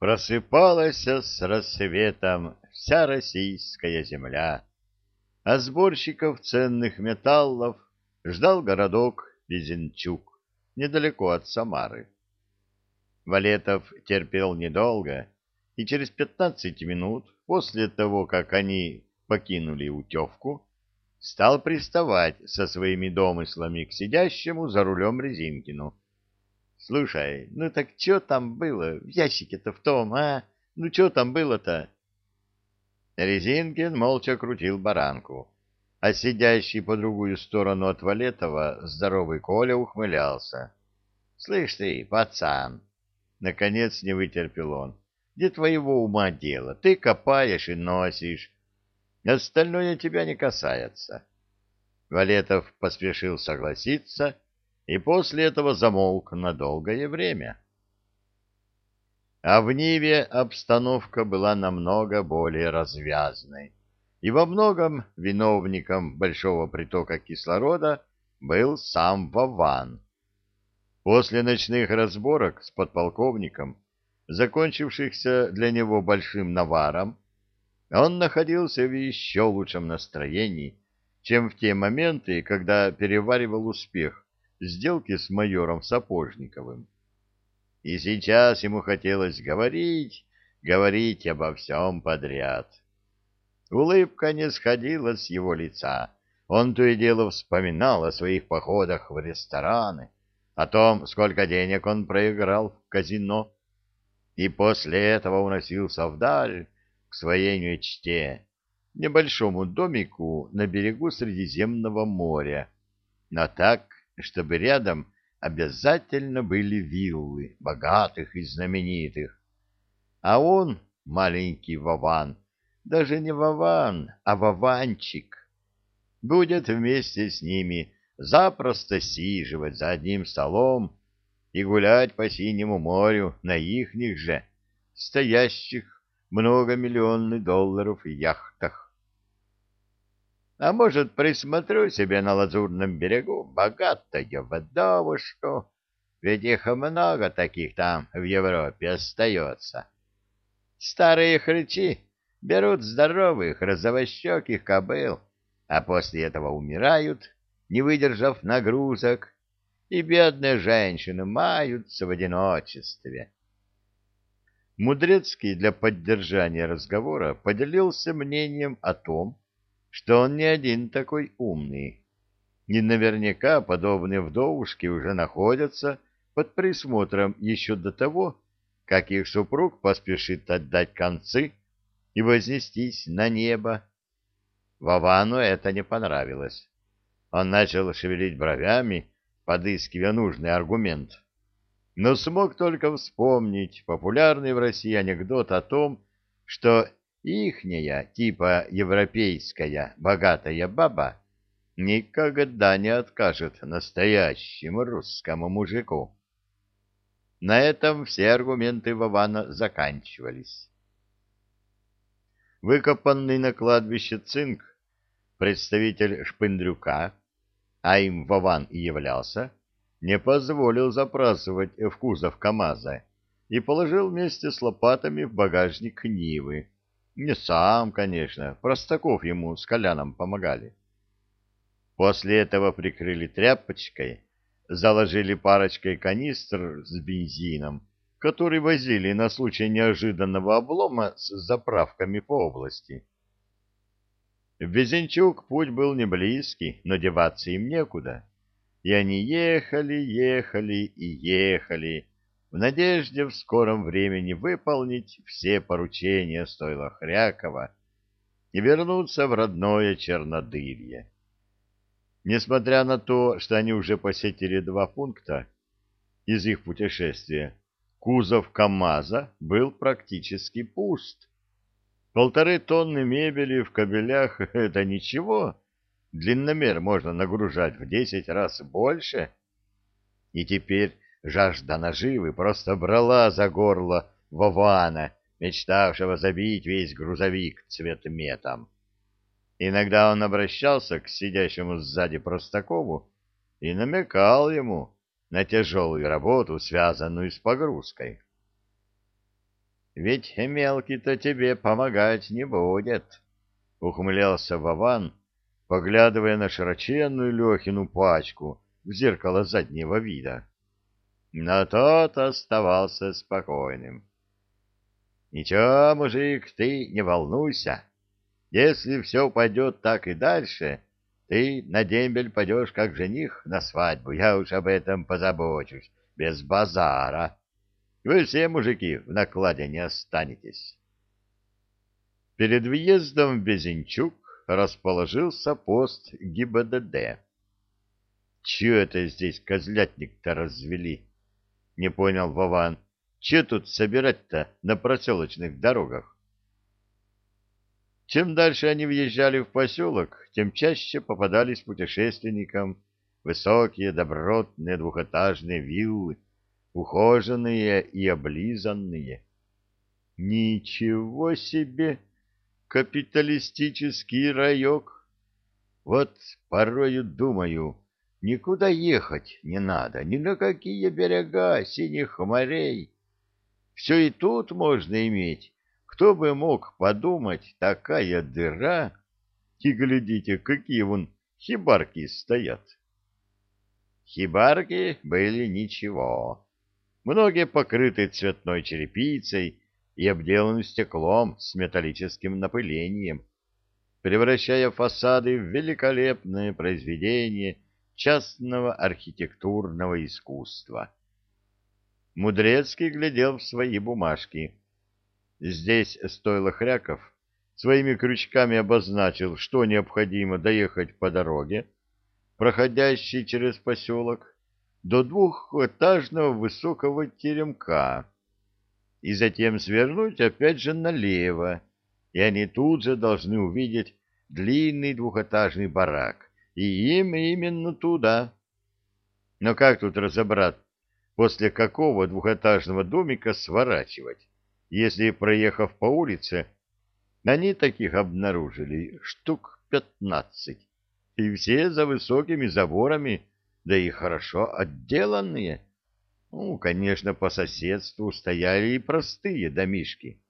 Просыпалась с рассветом вся российская земля, а сборщиков ценных металлов ждал городок Безенчук, недалеко от Самары. Валетов терпел недолго, и через пятнадцать минут после того, как они покинули Утевку, стал приставать со своими домыслами к сидящему за рулем Резинкину. Слушай, ну так что там было в ящике-то в том, а? Ну что там было-то? Резинкин молча крутил баранку, а сидящий по другую сторону от Валетова здоровый Коля ухмылялся. — Слышь ты, пацан! — наконец не вытерпел он. — Где твоего ума дело? Ты копаешь и носишь. Остальное тебя не касается. Валетов поспешил согласиться — и после этого замолк на долгое время. А в Ниве обстановка была намного более развязной, и во многом виновником большого притока кислорода был сам Вован. После ночных разборок с подполковником, закончившихся для него большим наваром, он находился в еще лучшем настроении, чем в те моменты, когда переваривал успех сделки с майором Сапожниковым. И сейчас ему хотелось говорить, говорить обо всем подряд. Улыбка не сходила с его лица. Он то и дело вспоминал о своих походах в рестораны, о том, сколько денег он проиграл в казино, и после этого уносился вдаль к своей мечте, небольшому домику на берегу Средиземного моря, но так, чтобы рядом обязательно были виллы богатых и знаменитых. А он, маленький Вован, даже не Вован, а Вованчик, будет вместе с ними запросто сиживать за одним столом и гулять по синему морю на ихних же, стоящих многомиллионных долларов яхтах. А может, присмотрю себе на лазурном берегу богатую вдовушку, ведь их много таких там в Европе остается. Старые хрычи берут здоровых розовощеких кобыл, а после этого умирают, не выдержав нагрузок, и бедные женщины маются в одиночестве. Мудрецкий для поддержания разговора поделился мнением о том, что он не один такой умный. И наверняка подобные вдовушки уже находятся под присмотром еще до того, как их супруг поспешит отдать концы и вознестись на небо. Вовану это не понравилось. Он начал шевелить бровями, подыскивая нужный аргумент. Но смог только вспомнить популярный в России анекдот о том, что Ихняя, типа европейская, богатая баба никогда не откажет настоящему русскому мужику. На этом все аргументы Вована заканчивались. Выкопанный на кладбище цинк, представитель Шпындрюка, а им Вован и являлся, не позволил запрасывать в кузов КамАЗа и положил вместе с лопатами в багажник Нивы, не сам, конечно, Простаков ему с Коляном помогали. После этого прикрыли тряпочкой, заложили парочкой канистр с бензином, который возили на случай неожиданного облома с заправками по области. В Безенчук путь был не близкий, но деваться им некуда. И они ехали, ехали и ехали, в надежде в скором времени выполнить все поручения стойла Хрякова и вернуться в родное Чернодырье. Несмотря на то, что они уже посетили два пункта из их путешествия, кузов КамАЗа был практически пуст. Полторы тонны мебели в кабелях — это ничего. Длинномер можно нагружать в десять раз больше. И теперь Жажда наживы просто брала за горло Вована, мечтавшего забить весь грузовик цветметом. Иногда он обращался к сидящему сзади Простакову и намекал ему на тяжелую работу, связанную с погрузкой. ведь мелкий-то тебе помогать не будет, — ухмылялся Вован, поглядывая на широченную Лехину пачку в зеркало заднего вида. Но тот оставался спокойным. — Ничего, мужик, ты не волнуйся. Если все пойдет так и дальше, ты на дембель пойдешь как жених на свадьбу, я уж об этом позабочусь, без базара. Вы все, мужики, в накладе не останетесь. Перед въездом в Безенчук расположился пост ГИБДД. Чего это здесь козлятник-то развели? Не понял Вован. Че тут собирать-то на проселочных дорогах? Чем дальше они въезжали в поселок, тем чаще попадались путешественникам высокие добротные двухэтажные виллы, ухоженные и облизанные. Ничего себе! Капиталистический райок! Вот порою думаю, никуда ехать не надо, ни на какие берега синих морей. Все и тут можно иметь. Кто бы мог подумать, такая дыра... И глядите, какие вон хибарки стоят. Хибарки были ничего. Многие покрыты цветной черепицей и обделаны стеклом с металлическим напылением, превращая фасады в великолепное произведение частного архитектурного искусства. Мудрецкий глядел в свои бумажки. Здесь стоило Хряков своими крючками обозначил, что необходимо доехать по дороге, проходящей через поселок, до двухэтажного высокого теремка и затем свернуть опять же налево, и они тут же должны увидеть длинный двухэтажный барак, и им именно туда. Но как тут разобрать, после какого двухэтажного домика сворачивать, если, проехав по улице, они таких обнаружили штук пятнадцать, и все за высокими заборами да и хорошо отделанные. Ну, конечно, по соседству стояли и простые домишки.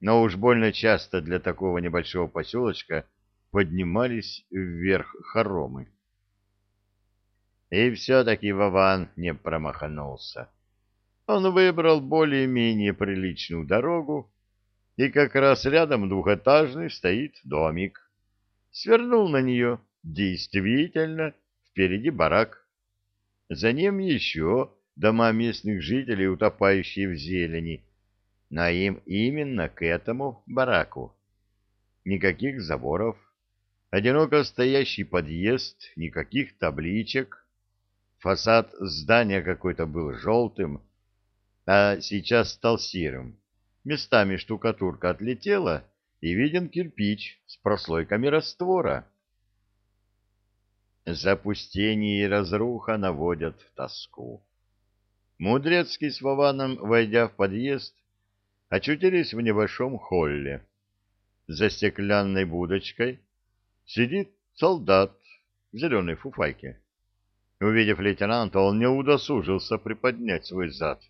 Но уж больно часто для такого небольшого поселочка поднимались вверх хоромы. И все-таки Вован не промахнулся. Он выбрал более-менее приличную дорогу, и как раз рядом двухэтажный стоит домик. Свернул на нее. Действительно, Впереди барак. За ним еще дома местных жителей, утопающие в зелени. Но им именно к этому бараку. Никаких заборов, одиноко стоящий подъезд, никаких табличек. Фасад здания какой-то был желтым, а сейчас стал серым. Местами штукатурка отлетела, и виден кирпич с прослойками раствора. Запустение и разруха наводят тоску. Мудрецкий с Вованом, войдя в подъезд, очутились в небольшом холле. За стеклянной будочкой сидит солдат в зеленой фуфайке. Увидев лейтенанта, он не удосужился приподнять свой зад.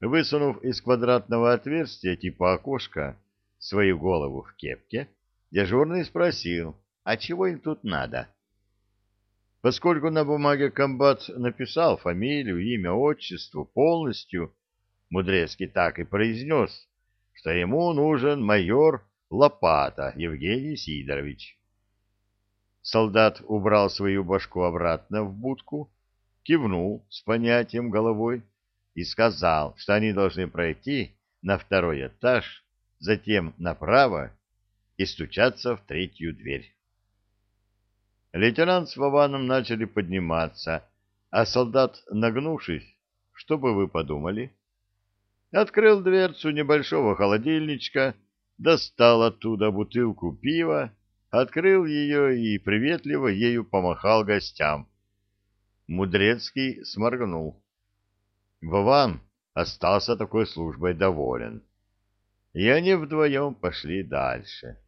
Высунув из квадратного отверстия типа окошка свою голову в кепке, дежурный спросил, а чего им тут надо? Поскольку на бумаге комбат написал фамилию, имя, отчество полностью, Мудрецкий так и произнес, что ему нужен майор Лопата Евгений Сидорович. Солдат убрал свою башку обратно в будку, кивнул с понятием головой и сказал, что они должны пройти на второй этаж, затем направо и стучаться в третью дверь. Лейтенант с Вованом начали подниматься, а солдат, нагнувшись, что бы вы подумали? Открыл дверцу небольшого холодильничка, достал оттуда бутылку пива, открыл ее и приветливо ею помахал гостям. Мудрецкий сморгнул. Вован остался такой службой доволен. И они вдвоем пошли дальше.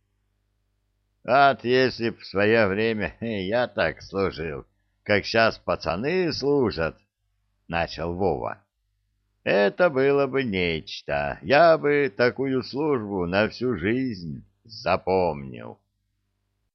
Вот если б в свое время я так служил, как сейчас пацаны служат, — начал Вова. Это было бы нечто. Я бы такую службу на всю жизнь запомнил.